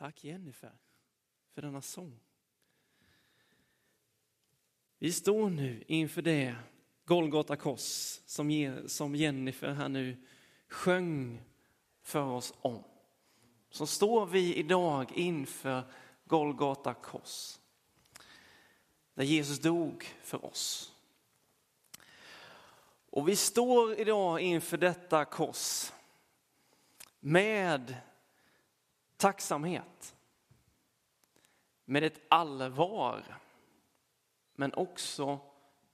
Tack Jennifer för denna sång. Vi står nu inför det Golgata kors som Jennifer här nu sjöng för oss om. Så står vi idag inför Golgata kors. Där Jesus dog för oss. Och vi står idag inför detta kors med tacksamhet, med ett allvar, men också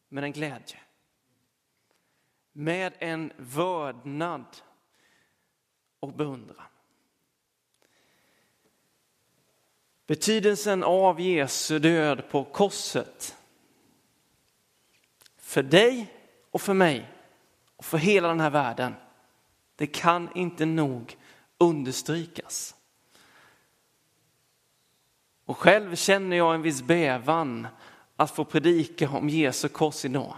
med en glädje. Med en vördnad och beundran. Betydelsen av Jesu död på korset för dig och för mig och för hela den här världen, det kan inte nog understrykas. Och själv känner jag en viss bävan att få predika om Jesu kors idag.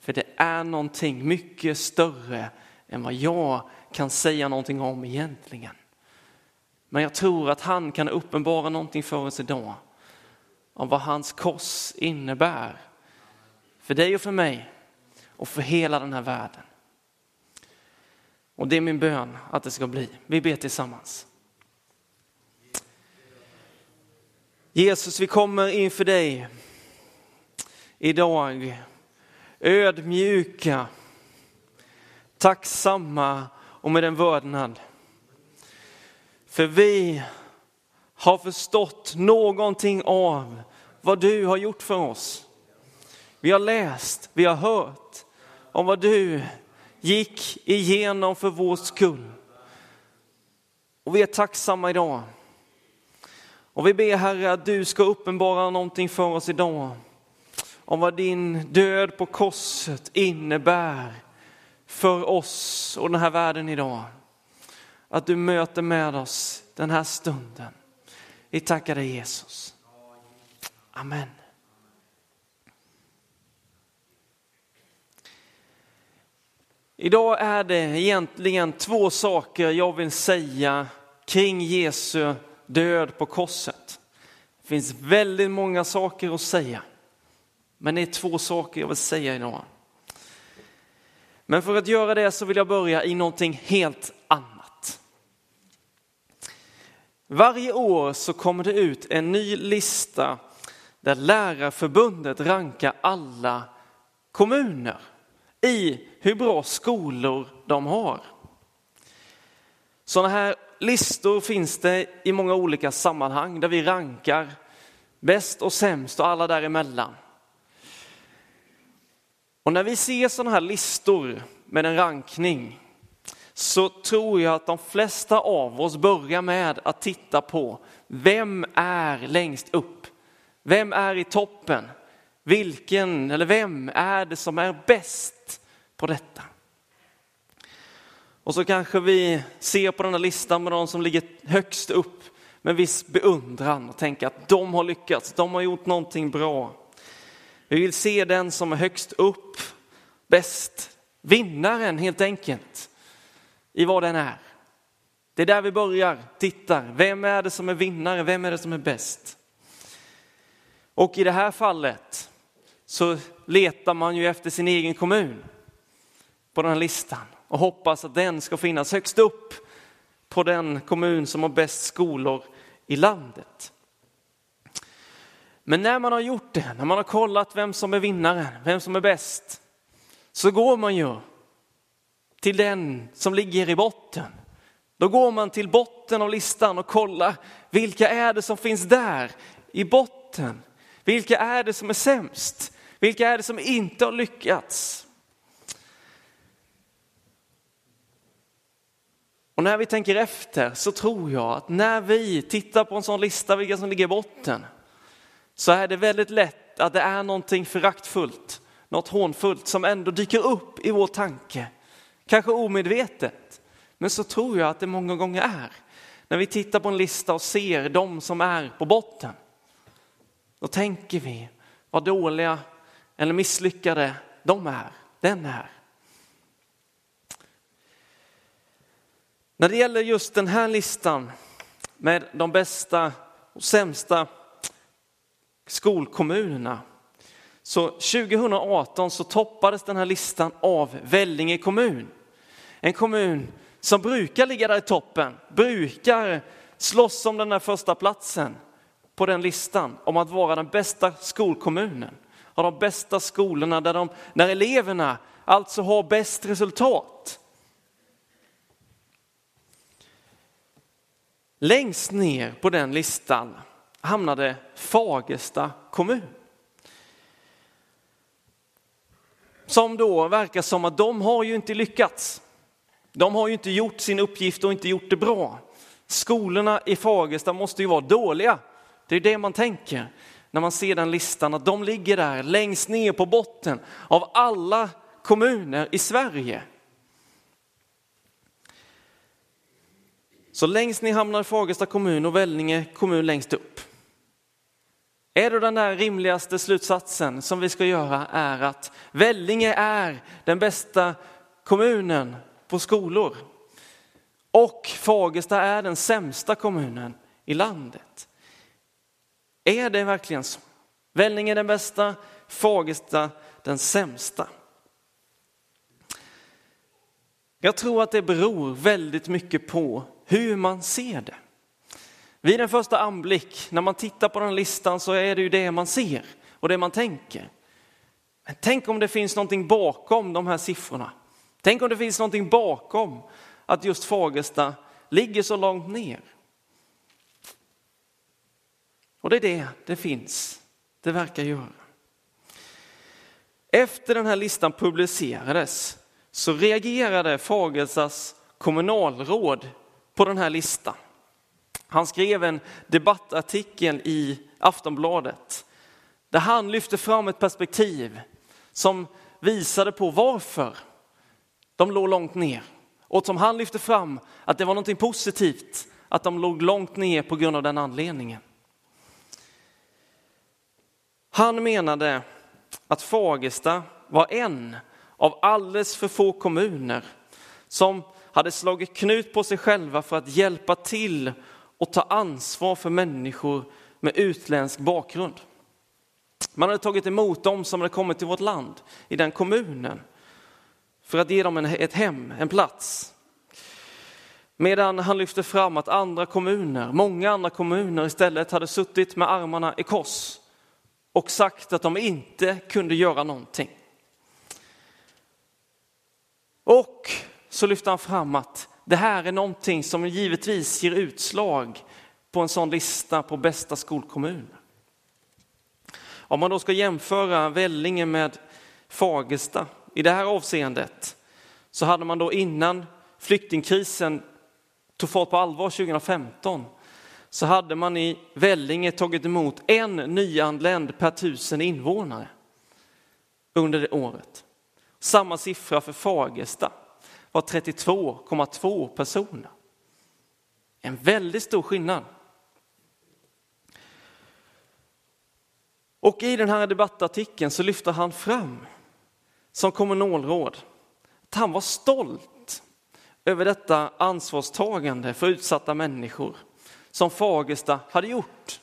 För det är någonting mycket större än vad jag kan säga någonting om egentligen. Men jag tror att han kan uppenbara någonting för oss idag om vad hans kors innebär. För dig och för mig och för hela den här världen. Och det är min bön att det ska bli. Vi ber tillsammans. Jesus, vi kommer inför dig idag ödmjuka, tacksamma och med en vördnad. För vi har förstått någonting av vad du har gjort för oss. Vi har läst, vi har hört om vad du gick igenom för vår skull. Och vi är tacksamma idag. Och vi ber Herre att du ska uppenbara någonting för oss idag. Om vad din död på korset innebär för oss och den här världen idag. Att du möter med oss den här stunden. Vi tackar dig Jesus. Amen. Idag är det egentligen två saker jag vill säga kring Jesu död på korset. Det finns väldigt många saker att säga, men det är två saker jag vill säga idag. Men för att göra det så vill jag börja i någonting helt annat. Varje år så kommer det ut en ny lista där Lärarförbundet rankar alla kommuner i hur bra skolor de har. Sådana här listor finns det i många olika sammanhang där vi rankar bäst och sämst och alla däremellan. Och när vi ser sådana här listor med en rankning så tror jag att de flesta av oss börjar med att titta på vem är längst upp? Vem är i toppen? Vilken eller vem är det som är bäst på detta? Och så kanske vi ser på den här listan med de som ligger högst upp med viss beundran och tänker att de har lyckats, de har gjort någonting bra. Vi vill se den som är högst upp, bäst, vinnaren helt enkelt, i vad den är. Det är där vi börjar, tittar, vem är det som är vinnare, vem är det som är bäst? Och i det här fallet så letar man ju efter sin egen kommun på den här listan och hoppas att den ska finnas högst upp på den kommun som har bäst skolor i landet. Men när man har gjort det, när man har kollat vem som är vinnaren, vem som är bäst, så går man ju till den som ligger i botten. Då går man till botten av listan och kollar vilka är det som finns där i botten? Vilka är det som är sämst? Vilka är det som inte har lyckats? Och när vi tänker efter så tror jag att när vi tittar på en sån lista vilka som ligger i botten så är det väldigt lätt att det är någonting föraktfullt, något hånfullt som ändå dyker upp i vår tanke. Kanske omedvetet, men så tror jag att det många gånger är. När vi tittar på en lista och ser de som är på botten, då tänker vi vad dåliga eller misslyckade de är, den är. När det gäller just den här listan med de bästa och sämsta skolkommunerna. Så 2018 så toppades den här listan av Vellinge kommun. En kommun som brukar ligga där i toppen, brukar slåss om den där första platsen på den listan om att vara den bästa skolkommunen. Har de bästa skolorna där, de, där eleverna alltså har bäst resultat. Längst ner på den listan hamnade Fagersta kommun. Som då verkar som att de har ju inte lyckats. De har ju inte gjort sin uppgift och inte gjort det bra. Skolorna i Fagersta måste ju vara dåliga. Det är det man tänker när man ser den listan, att de ligger där längst ner på botten av alla kommuner i Sverige. Så längst ner hamnar Fagersta kommun och Vellinge kommun längst upp. Är då den där rimligaste slutsatsen som vi ska göra är att Vellinge är den bästa kommunen på skolor och Fagersta är den sämsta kommunen i landet. Är det verkligen så? Vellinge är den bästa, Fagersta den sämsta. Jag tror att det beror väldigt mycket på hur man ser det. Vid en första anblick, när man tittar på den listan, så är det ju det man ser och det man tänker. Men tänk om det finns någonting bakom de här siffrorna. Tänk om det finns någonting bakom att just Fagersta ligger så långt ner. Och det är det det finns, det verkar göra. Efter den här listan publicerades så reagerade Fagerstas kommunalråd på den här listan. Han skrev en debattartikel i Aftonbladet där han lyfte fram ett perspektiv som visade på varför de låg långt ner. Och som han lyfte fram att det var något positivt att de låg långt ner på grund av den anledningen. Han menade att Fagersta var en av alldeles för få kommuner som hade slagit knut på sig själva för att hjälpa till och ta ansvar för människor med utländsk bakgrund. Man hade tagit emot dem som hade kommit till vårt land i den kommunen för att ge dem ett hem, en plats. Medan han lyfte fram att andra kommuner, många andra kommuner istället hade suttit med armarna i kors och sagt att de inte kunde göra någonting. Och så lyfter han fram att det här är någonting som givetvis ger utslag på en sån lista på bästa skolkommun. Om man då ska jämföra Vellinge med Fagersta i det här avseendet så hade man då innan flyktingkrisen tog fart på allvar 2015 så hade man i Vellinge tagit emot en nyanländ per tusen invånare under det året. Samma siffra för Fagersta var 32,2 personer. En väldigt stor skillnad. Och i den här debattartikeln så lyfter han fram som kommunalråd att han var stolt över detta ansvarstagande för utsatta människor som Fagersta hade gjort.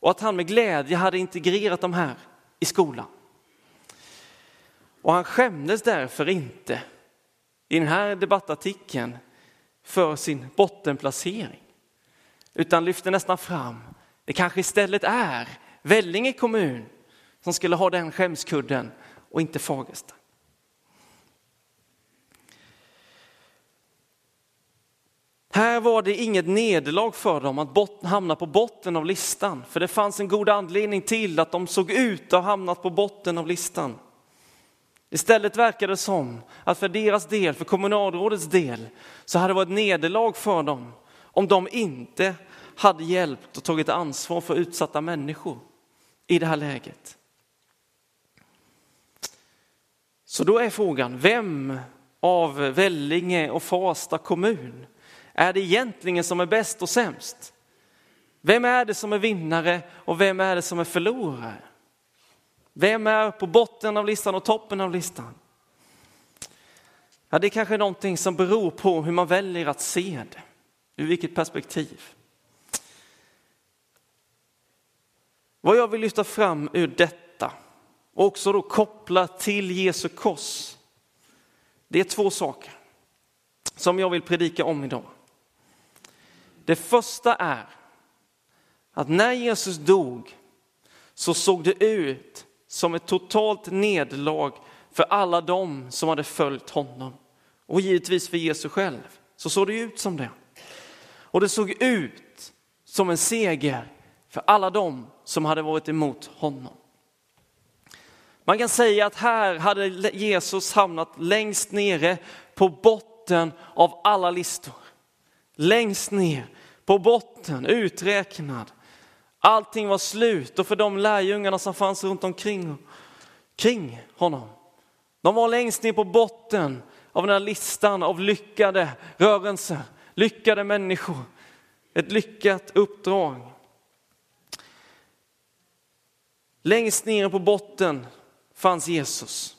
Och att han med glädje hade integrerat de här i skolan. Och han skämdes därför inte i den här debattartikeln för sin bottenplacering. Utan lyfter nästan fram, det kanske istället är Vellinge kommun som skulle ha den skämskudden och inte Fagersta. Här var det inget nederlag för dem att hamna på botten av listan, för det fanns en god anledning till att de såg ut att ha hamnat på botten av listan. Istället verkar det som att för deras del, för kommunalrådets del, så hade det varit nederlag för dem om de inte hade hjälpt och tagit ansvar för utsatta människor i det här läget. Så då är frågan, vem av Vellinge och Farsta kommun är det egentligen som är bäst och sämst? Vem är det som är vinnare och vem är det som är förlorare? Vem är på botten av listan och toppen av listan? Ja, det är kanske någonting som beror på hur man väljer att se det. Ur vilket perspektiv? Vad jag vill lyfta fram ur detta och också då koppla till Jesu kors. Det är två saker som jag vill predika om idag. Det första är att när Jesus dog så såg det ut som ett totalt nederlag för alla dem som hade följt honom. Och givetvis för Jesus själv, så såg det ut som det. Och det såg ut som en seger för alla dem som hade varit emot honom. Man kan säga att här hade Jesus hamnat längst nere på botten av alla listor. Längst ner på botten, uträknad. Allting var slut och för de lärjungarna som fanns runt omkring kring honom. De var längst ner på botten av den här listan av lyckade rörelser, lyckade människor, ett lyckat uppdrag. Längst ner på botten fanns Jesus.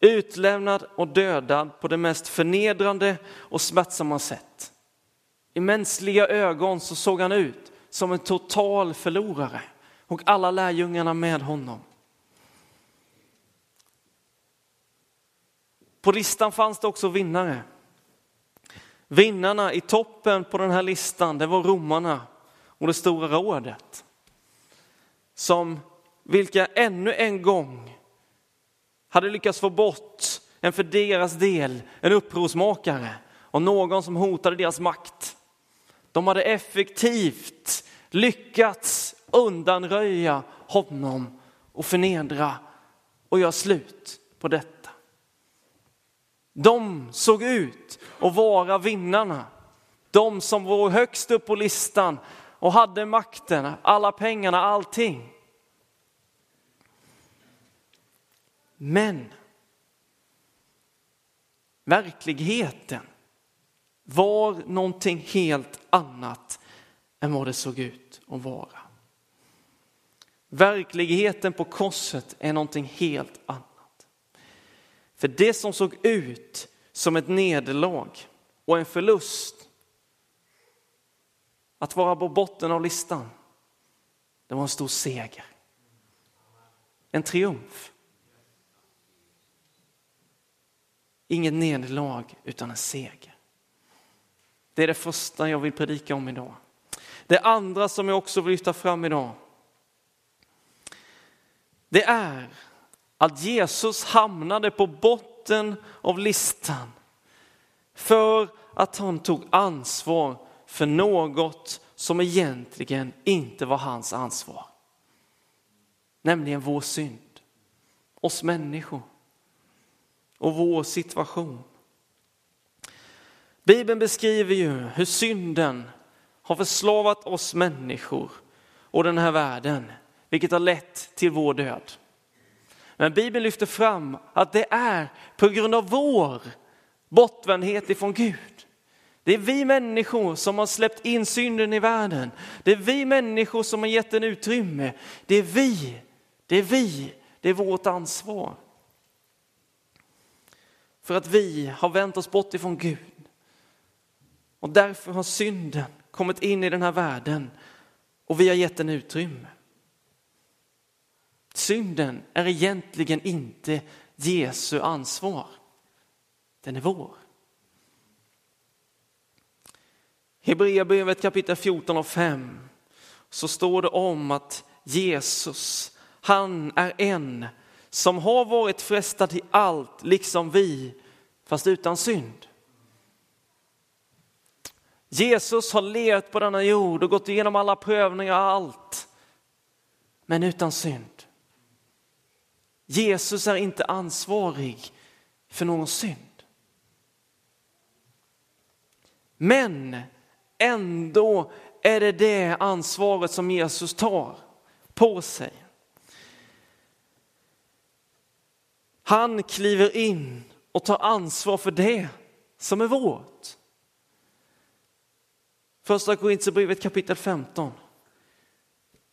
Utlämnad och dödad på det mest förnedrande och smärtsamma sätt. I mänskliga ögon så såg han ut som en total förlorare och alla lärjungarna med honom. På listan fanns det också vinnare. Vinnarna i toppen på den här listan, det var romarna och det stora rådet. Som vilka ännu en gång hade lyckats få bort en för deras del en upprorsmakare och någon som hotade deras makt. De hade effektivt lyckats undanröja honom och förnedra och göra slut på detta. De såg ut att vara vinnarna. De som var högst upp på listan och hade makten, alla pengarna, allting. Men verkligheten var någonting helt annat än vad det såg ut att vara. Verkligheten på korset är någonting helt annat. För det som såg ut som ett nederlag och en förlust, att vara på botten av listan, det var en stor seger. En triumf. Inget nederlag utan en seger. Det är det första jag vill predika om idag. Det andra som jag också vill lyfta fram idag. Det är att Jesus hamnade på botten av listan för att han tog ansvar för något som egentligen inte var hans ansvar. Nämligen vår synd, oss människor och vår situation. Bibeln beskriver ju hur synden har förslavat oss människor och den här världen, vilket har lett till vår död. Men Bibeln lyfter fram att det är på grund av vår bortvändhet ifrån Gud. Det är vi människor som har släppt in synden i världen. Det är vi människor som har gett den utrymme. Det är vi, det är vi, det är vårt ansvar. För att vi har vänt oss bort ifrån Gud. Och därför har synden kommit in i den här världen och vi har gett den utrymme. Synden är egentligen inte Jesu ansvar. Den är vår. Hebreerbrevet kapitel 14 och 5 så står det om att Jesus, han är en som har varit frestad till allt, liksom vi, fast utan synd. Jesus har levt på denna jord och gått igenom alla prövningar och allt, men utan synd. Jesus är inte ansvarig för någon synd. Men ändå är det det ansvaret som Jesus tar på sig. Han kliver in och tar ansvar för det som är vårt. Första Korintierbrevet kapitel 15.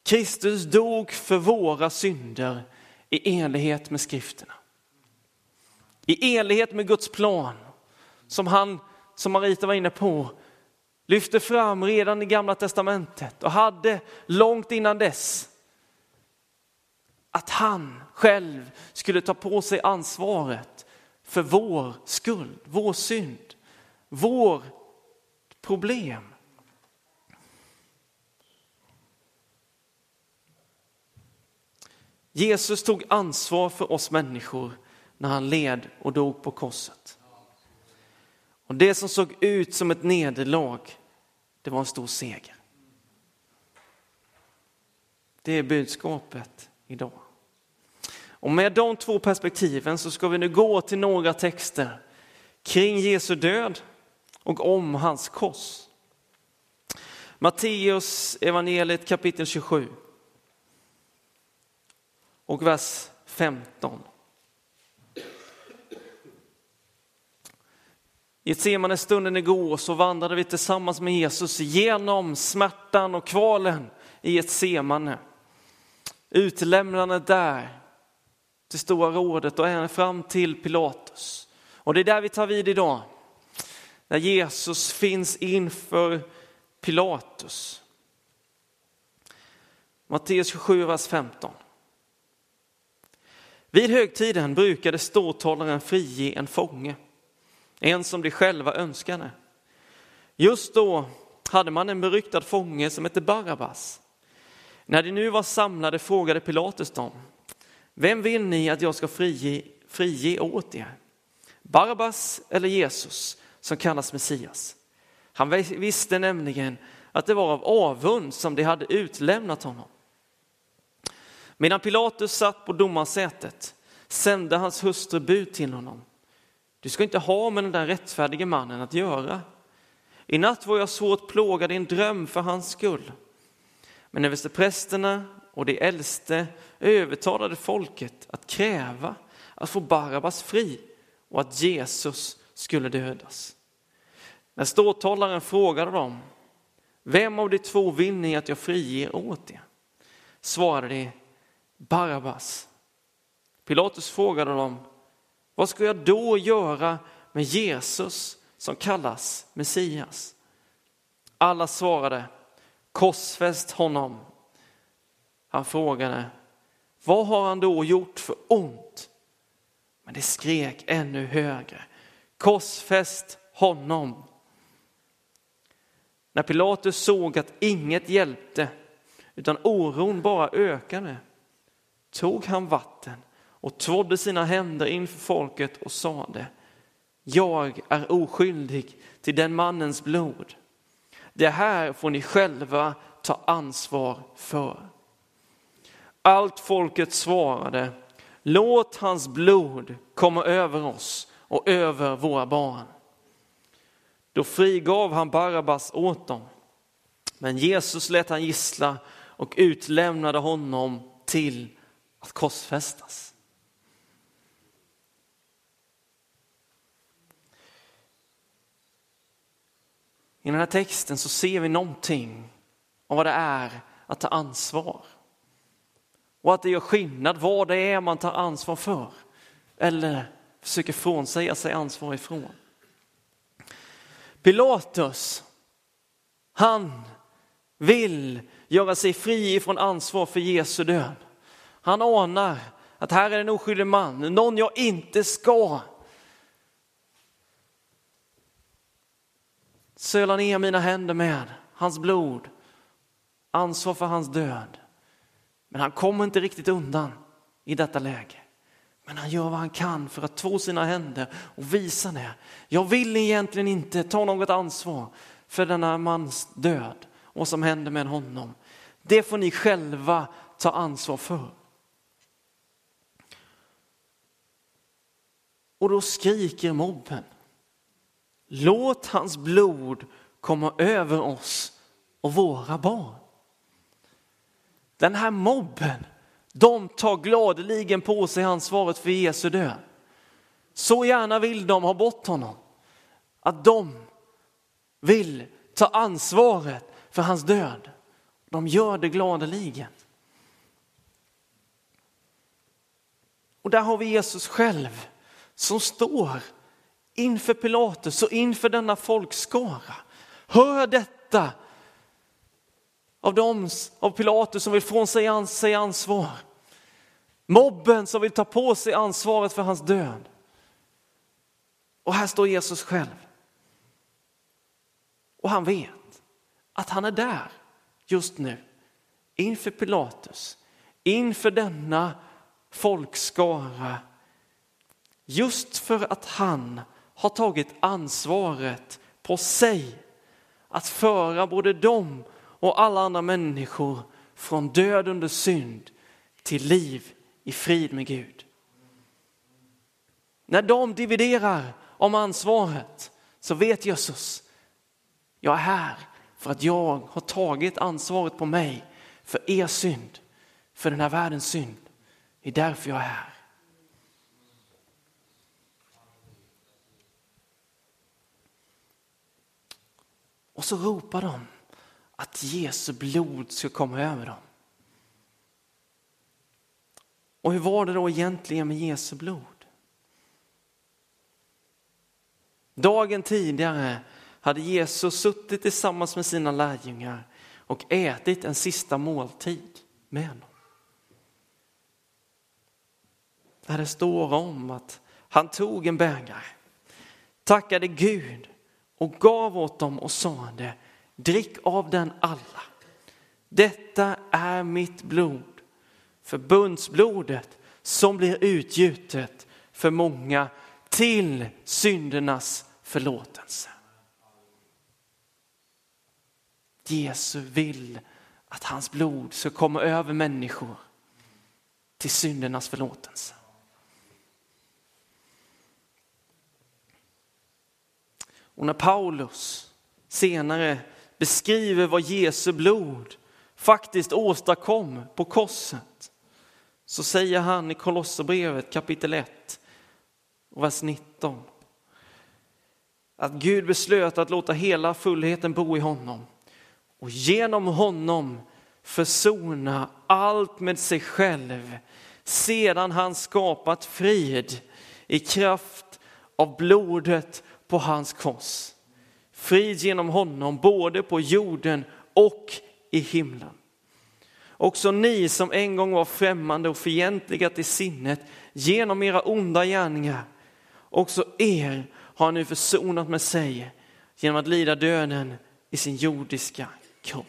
Kristus dog för våra synder i enlighet med skrifterna. I enlighet med Guds plan som han, som Marita var inne på, lyfte fram redan i gamla testamentet och hade långt innan dess att han själv skulle ta på sig ansvaret för vår skuld, vår synd, vår problem. Jesus tog ansvar för oss människor när han led och dog på korset. Och det som såg ut som ett nederlag, det var en stor seger. Det är budskapet idag. Och med de två perspektiven så ska vi nu gå till några texter kring Jesu död och om hans kors. Matteus evangeliet kapitel 27 och vers 15. I ett stunden igår så vandrade vi tillsammans med Jesus genom smärtan och kvalen i ett semane. Utlämnandet där till Stora rådet och fram till Pilatus. Och det är där vi tar vid idag. När Jesus finns inför Pilatus. Matteus 27, vers 15. Vid högtiden brukade ståthållaren frige en fånge, en som de själva önskade. Just då hade man en beryktad fånge som hette Barabbas. När de nu var samlade frågade Pilatus dem, vem vill ni att jag ska frige, frige åt er? Barabbas eller Jesus som kallas Messias? Han visste nämligen att det var av avund som de hade utlämnat honom. Medan Pilatus satt på domarsätet sände hans hustru bud till honom. Du ska inte ha med den där rättfärdige mannen att göra. I natt var jag svårt plågad i en dröm för hans skull. Men översteprästerna och de äldste övertalade folket att kräva att få Barabbas fri och att Jesus skulle dödas. När ståthållaren frågade dem, vem av de två vill ni att jag friger åt er? Svarade de, Barabbas. Pilatus frågade dem, vad ska jag då göra med Jesus som kallas Messias? Alla svarade, korsfäst honom. Han frågade, vad har han då gjort för ont? Men det skrek ännu högre, korsfäst honom. När Pilatus såg att inget hjälpte, utan oron bara ökade, tog han vatten och tvådde sina händer inför folket och sade, jag är oskyldig till den mannens blod. Det här får ni själva ta ansvar för. Allt folket svarade, låt hans blod komma över oss och över våra barn. Då frigav han Barabbas åt dem. Men Jesus lät han gissla och utlämnade honom till att korsfästas. I den här texten så ser vi någonting om vad det är att ta ansvar. Och att det gör skillnad vad det är man tar ansvar för eller försöker frånsäga sig ansvar ifrån. Pilatus, han vill göra sig fri från ansvar för Jesu död. Han anar att här är en oskyldig man, någon jag inte ska söla ner mina händer med, hans blod, ansvar för hans död. Men han kommer inte riktigt undan i detta läge. Men han gör vad han kan för att två sina händer och visa det. Jag vill egentligen inte ta något ansvar för denna mans död och vad som händer med honom. Det får ni själva ta ansvar för. Och då skriker mobben. Låt hans blod komma över oss och våra barn. Den här mobben, de tar gladeligen på sig ansvaret för Jesu död. Så gärna vill de ha bort honom. Att de vill ta ansvaret för hans död. De gör det gladeligen. Och där har vi Jesus själv som står inför Pilatus och inför denna folkskara Hör detta av dem, av Pilatus som vill från sig, sig ansvar. Mobben som vill ta på sig ansvaret för hans död. Och här står Jesus själv. Och han vet att han är där just nu inför Pilatus, inför denna folkskara. Just för att han har tagit ansvaret på sig att föra både dem och alla andra människor från död under synd till liv i frid med Gud. När de dividerar om ansvaret så vet Jesus, jag är här för att jag har tagit ansvaret på mig för er synd, för den här världens synd. Det är därför jag är här. Och så ropar de att Jesu blod ska komma över dem. Och hur var det då egentligen med Jesu blod? Dagen tidigare hade Jesus suttit tillsammans med sina lärjungar och ätit en sista måltid med dem. Där det står om att han tog en bägare, tackade Gud och gav åt dem och sade, drick av den alla. Detta är mitt blod, förbundsblodet som blir utgjutet för många till syndernas förlåtelse. Jesus vill att hans blod ska komma över människor till syndernas förlåtelse. Och när Paulus senare beskriver vad Jesu blod faktiskt åstadkom på korset så säger han i Kolosserbrevet kapitel 1 och vers 19 att Gud beslöt att låta hela fullheten bo i honom och genom honom försona allt med sig själv sedan han skapat frid i kraft av blodet på hans kors. Frid genom honom både på jorden och i himlen. Också ni som en gång var främmande och fientliga till sinnet genom era onda gärningar, också er har nu försonat med sig genom att lida döden i sin jordiska kropp.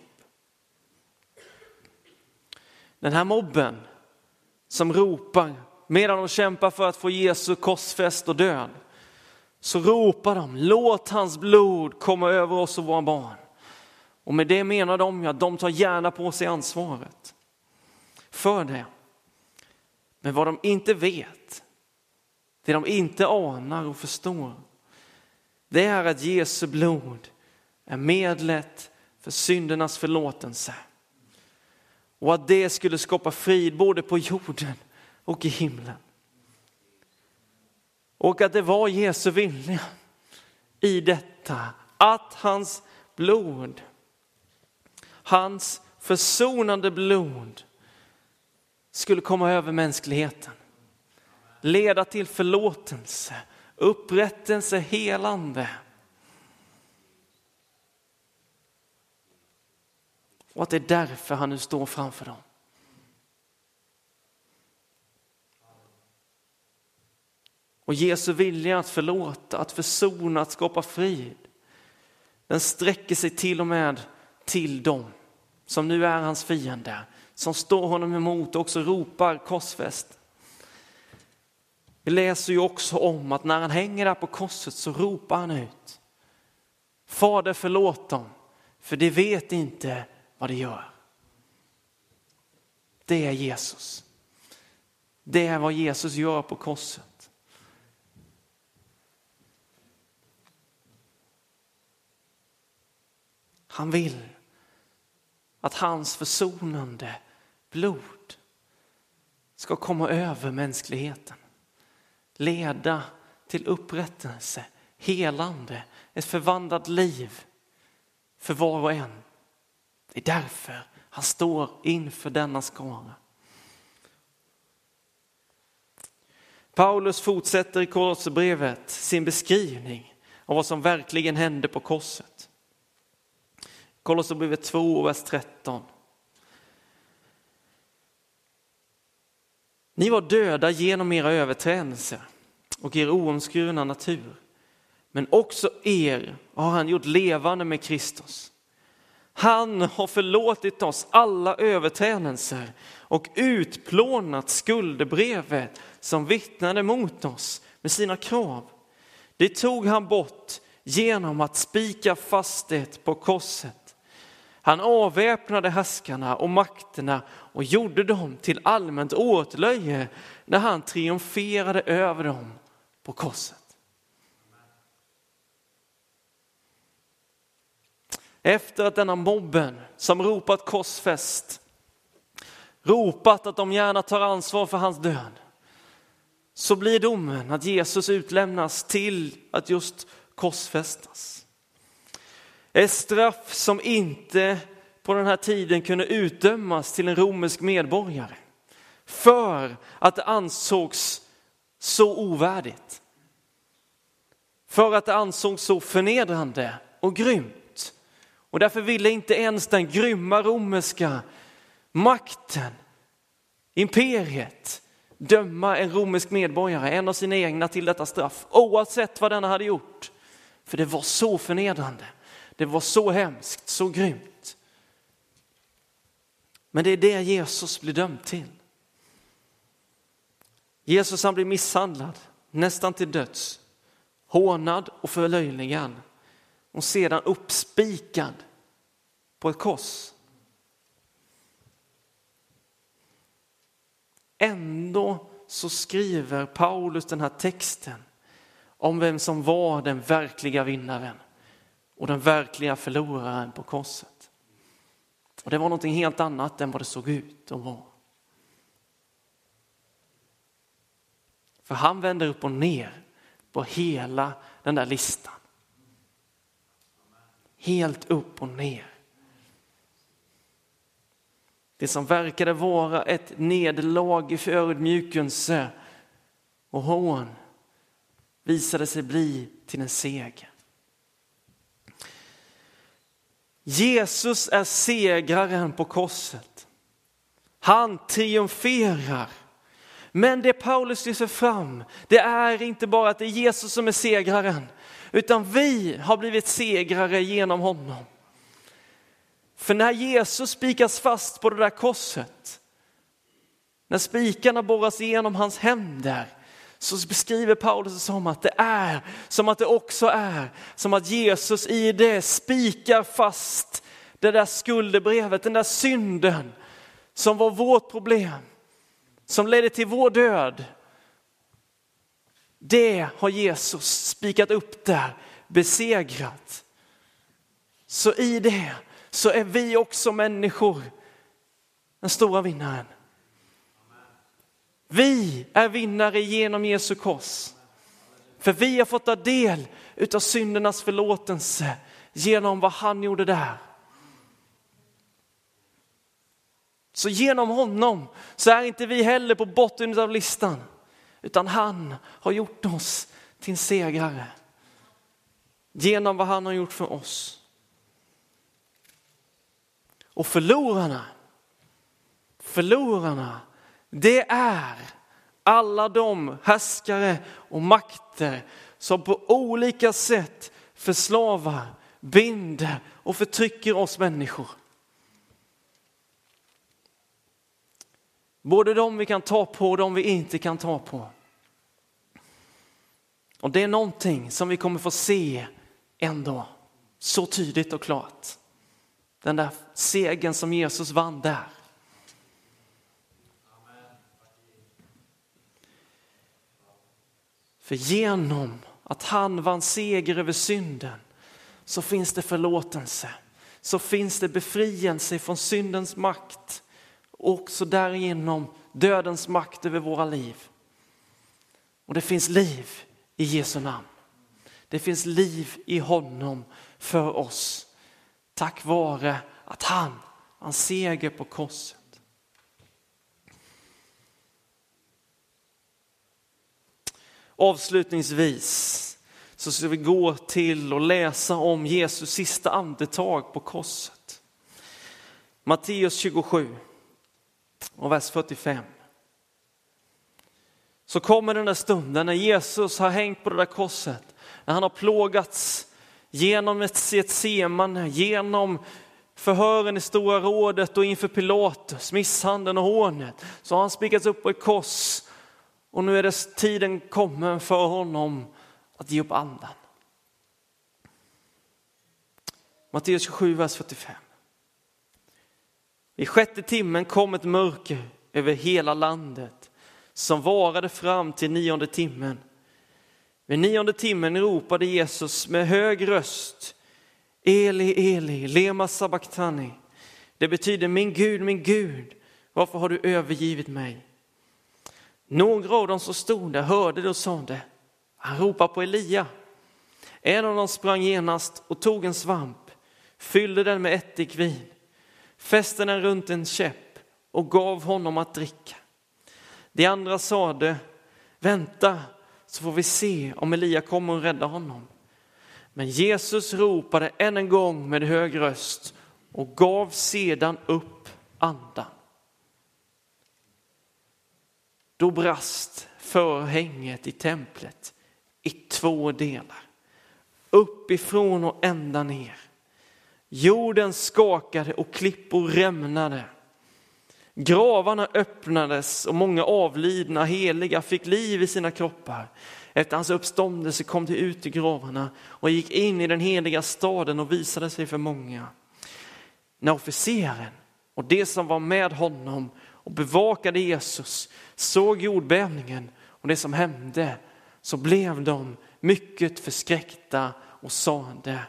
Den här mobben som ropar medan de kämpar för att få Jesu korsfäst och död, så ropar de låt hans blod komma över oss och våra barn. Och med det menar de att de tar gärna på sig ansvaret för det. Men vad de inte vet, det de inte anar och förstår, det är att Jesu blod är medlet för syndernas förlåtelse. Och att det skulle skapa frid både på jorden och i himlen. Och att det var Jesu vilja i detta, att hans blod, hans försonande blod skulle komma över mänskligheten. Leda till förlåtelse, upprättelse, helande. Och att det är därför han nu står framför dem. Och Jesu vilja att förlåta, att försona, att skapa frid, den sträcker sig till och med till dem som nu är hans fiender, som står honom emot och också ropar korsfäst. Vi läser ju också om att när han hänger där på korset så ropar han ut. Fader förlåt dem, för de vet inte vad de gör. Det är Jesus. Det är vad Jesus gör på korset. Han vill att hans försonande blod ska komma över mänskligheten leda till upprättelse, helande, ett förvandlat liv för var och en. Det är därför han står inför denna skara. Paulus fortsätter i Kolosserbrevet sin beskrivning av vad som verkligen hände på korset. Kolosserbrevet 2, vers 13. Ni var döda genom era överträdelser och er oomskurna natur. Men också er har han gjort levande med Kristus. Han har förlåtit oss alla överträdelser och utplånat skuldebrevet som vittnade mot oss med sina krav. Det tog han bort genom att spika fast det på korset. Han avväpnade härskarna och makterna och gjorde dem till allmänt åtlöje när han triumferade över dem på korset. Efter att denna mobben som ropat korsfäst, ropat att de gärna tar ansvar för hans död, så blir domen att Jesus utlämnas till att just korsfästas. Ett straff som inte på den här tiden kunde utdömas till en romersk medborgare för att det ansågs så ovärdigt. För att det ansågs så förnedrande och grymt. Och därför ville inte ens den grymma romerska makten, imperiet, döma en romersk medborgare, en av sina egna, till detta straff, oavsett vad denna hade gjort. För det var så förnedrande, det var så hemskt, så grymt. Men det är det Jesus blir dömd till. Jesus han blir misshandlad, nästan till döds, hånad och förlöjligad och sedan uppspikad på ett kors. Ändå så skriver Paulus den här texten om vem som var den verkliga vinnaren och den verkliga förloraren på korset. Och det var någonting helt annat än vad det såg ut att vara. För han vänder upp och ner på hela den där listan. Helt upp och ner. Det som verkade vara ett nederlag i förödmjukelse och hån visade sig bli till en seger. Jesus är segraren på korset. Han triumferar. Men det Paulus lyfter fram, det är inte bara att det är Jesus som är segraren, utan vi har blivit segrare genom honom. För när Jesus spikas fast på det där korset, när spikarna borras igenom hans händer, så beskriver Paulus det som att det är som att det också är som att Jesus i det spikar fast det där skuldebrevet, den där synden som var vårt problem, som ledde till vår död. Det har Jesus spikat upp där, besegrat. Så i det så är vi också människor den stora vinnaren. Vi är vinnare genom Jesu kors. För vi har fått ta del utav syndernas förlåtelse genom vad han gjorde där. Så genom honom så är inte vi heller på botten av listan, utan han har gjort oss till segrare. Genom vad han har gjort för oss. Och förlorarna, förlorarna det är alla de härskare och makter som på olika sätt förslavar, binder och förtrycker oss människor. Både de vi kan ta på och de vi inte kan ta på. Och det är någonting som vi kommer få se en dag, så tydligt och klart. Den där segern som Jesus vann där. För genom att han vann seger över synden så finns det förlåtelse, så finns det befrielse från syndens makt och också därigenom dödens makt över våra liv. Och det finns liv i Jesu namn. Det finns liv i honom för oss tack vare att han vann seger på korset. Avslutningsvis så ska vi gå till och läsa om Jesus sista andetag på korset. Matteus 27 och vers 45. Så kommer den där stunden när Jesus har hängt på det där korset, när han har plågats genom ett semane, genom förhören i Stora rådet och inför Pilatus, misshandeln och hånet, så har han spikats upp på ett kors och nu är det tiden kommen för honom att ge upp andan. Matteus 27, vers 45. I sjätte timmen kom ett mörker över hela landet som varade fram till nionde timmen. Vid nionde timmen ropade Jesus med hög röst Eli, Eli, lema sabachthani. Det betyder min Gud, min Gud, varför har du övergivit mig? Några av dem som stod där hörde det och sade, han ropar på Elia. En av dem sprang genast och tog en svamp, fyllde den med ättikvin, fäste den runt en käpp och gav honom att dricka. De andra sade, vänta så får vi se om Elia kommer och rädda honom. Men Jesus ropade än en gång med hög röst och gav sedan upp andan. Då brast förhänget i templet i två delar, uppifrån och ända ner. Jorden skakade och klippor rämnade. Gravarna öppnades och många avlidna heliga fick liv i sina kroppar. Efter hans uppståndelse kom de ut i gravarna och gick in i den heliga staden och visade sig för många. När officeren och de som var med honom och bevakade Jesus såg jordbävningen och det som hände så blev de mycket förskräckta och sade,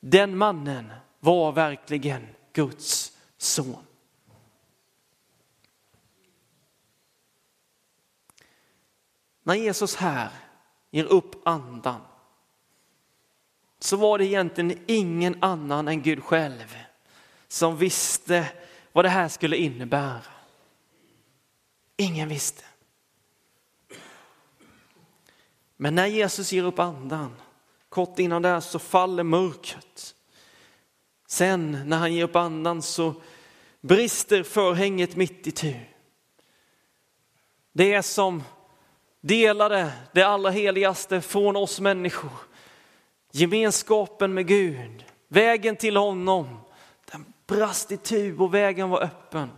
den mannen var verkligen Guds son. När Jesus här ger upp andan så var det egentligen ingen annan än Gud själv som visste vad det här skulle innebära. Ingen visste. Men när Jesus ger upp andan, kort innan det så faller mörkret. Sen när han ger upp andan så brister förhänget mitt i tu. Det som delade det allra heligaste från oss människor. Gemenskapen med Gud, vägen till honom, den brast i tu och vägen var öppen.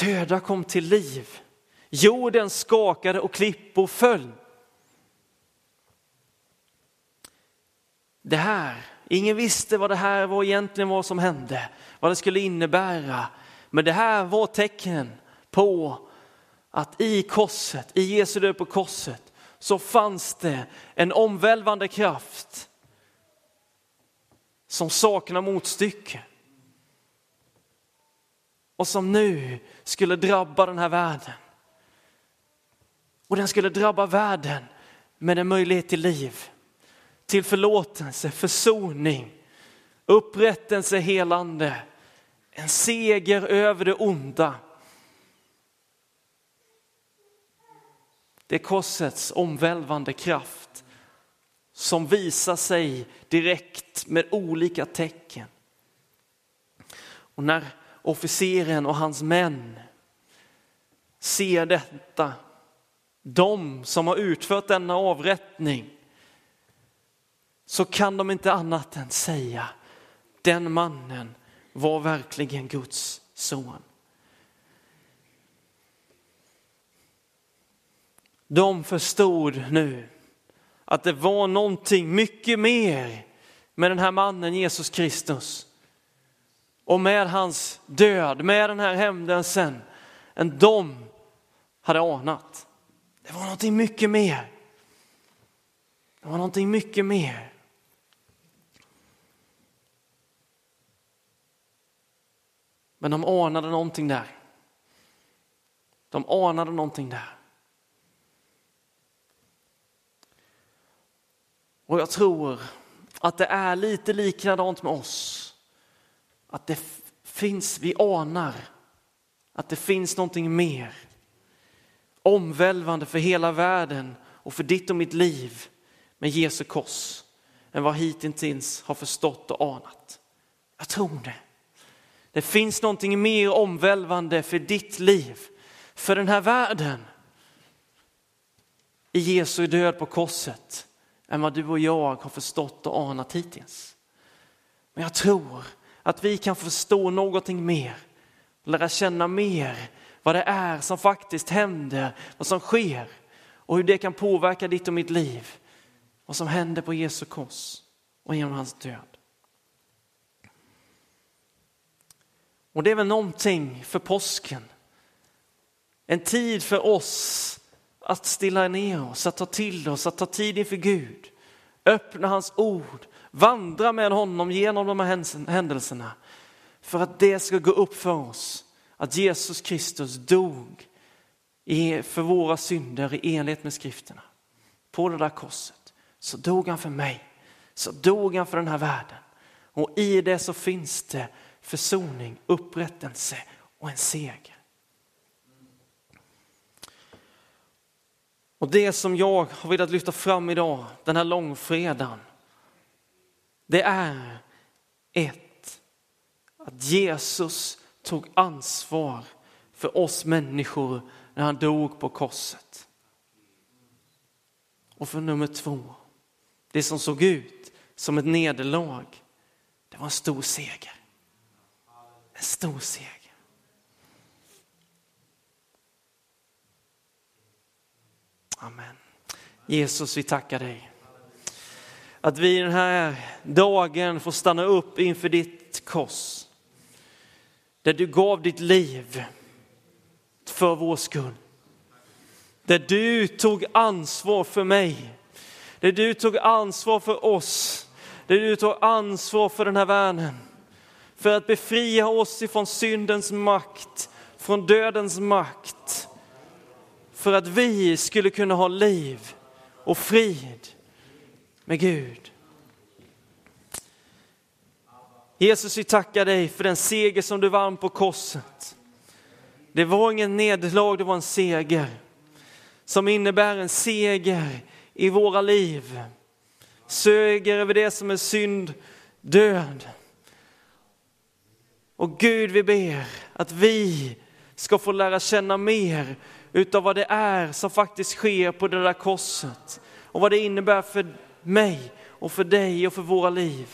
Döda kom till liv, jorden skakade och klippor föll. Det här, ingen visste vad det här var egentligen vad som hände, vad det skulle innebära. Men det här var tecken på att i korset, i Jesu död på korset, så fanns det en omvälvande kraft som saknar motstycke. Och som nu skulle drabba den här världen. Och den skulle drabba världen med en möjlighet till liv, till förlåtelse, försoning, upprättelse, helande, en seger över det onda Det är korsets omvälvande kraft som visar sig direkt med olika tecken. Och när officeren och hans män ser detta, de som har utfört denna avrättning, så kan de inte annat än säga, den mannen var verkligen Guds son. De förstod nu att det var någonting mycket mer med den här mannen Jesus Kristus och med hans död, med den här händelsen än de hade anat. Det var någonting mycket mer. Det var någonting mycket mer. Men de anade någonting där. De anade någonting där. Och jag tror att det är lite likadant med oss. Att det finns, vi anar att det finns någonting mer omvälvande för hela världen och för ditt och mitt liv med Jesu kors än vad hittills har förstått och anat. Jag tror det. Det finns någonting mer omvälvande för ditt liv, för den här världen i Jesu död på korset än vad du och jag har förstått och anat hittills. Men jag tror att vi kan förstå någonting mer, lära känna mer vad det är som faktiskt händer, vad som sker och hur det kan påverka ditt och mitt liv. Vad som händer på Jesu kors och genom hans död. Och det är väl någonting för påsken. En tid för oss att stilla ner oss, att ta till oss, att ta tid inför Gud. Öppna hans ord, vandra med honom genom de här händelserna. För att det ska gå upp för oss att Jesus Kristus dog för våra synder i enlighet med skrifterna. På det där korset så dog han för mig, så dog han för den här världen. Och i det så finns det försoning, upprättelse och en seger. Och det som jag har velat lyfta fram idag, den här långfredagen, det är ett, att Jesus tog ansvar för oss människor när han dog på korset. Och för nummer två, det som såg ut som ett nederlag, det var en stor seger. En stor seger. Amen. Jesus, vi tackar dig. Att vi den här dagen får stanna upp inför ditt kors. Där du gav ditt liv för vår skull. Där du tog ansvar för mig. Där du tog ansvar för oss. Där du tog ansvar för den här världen. För att befria oss ifrån syndens makt, från dödens makt för att vi skulle kunna ha liv och frid med Gud. Jesus, vi tackar dig för den seger som du vann på korset. Det var ingen nederlag, det var en seger som innebär en seger i våra liv. Seger över det som är synd, död. Och Gud, vi ber att vi ska få lära känna mer utav vad det är som faktiskt sker på det där korset och vad det innebär för mig och för dig och för våra liv.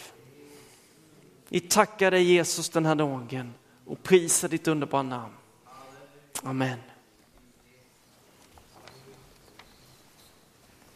Vi tackar dig Jesus den här dagen och prisar ditt underbara namn. Amen.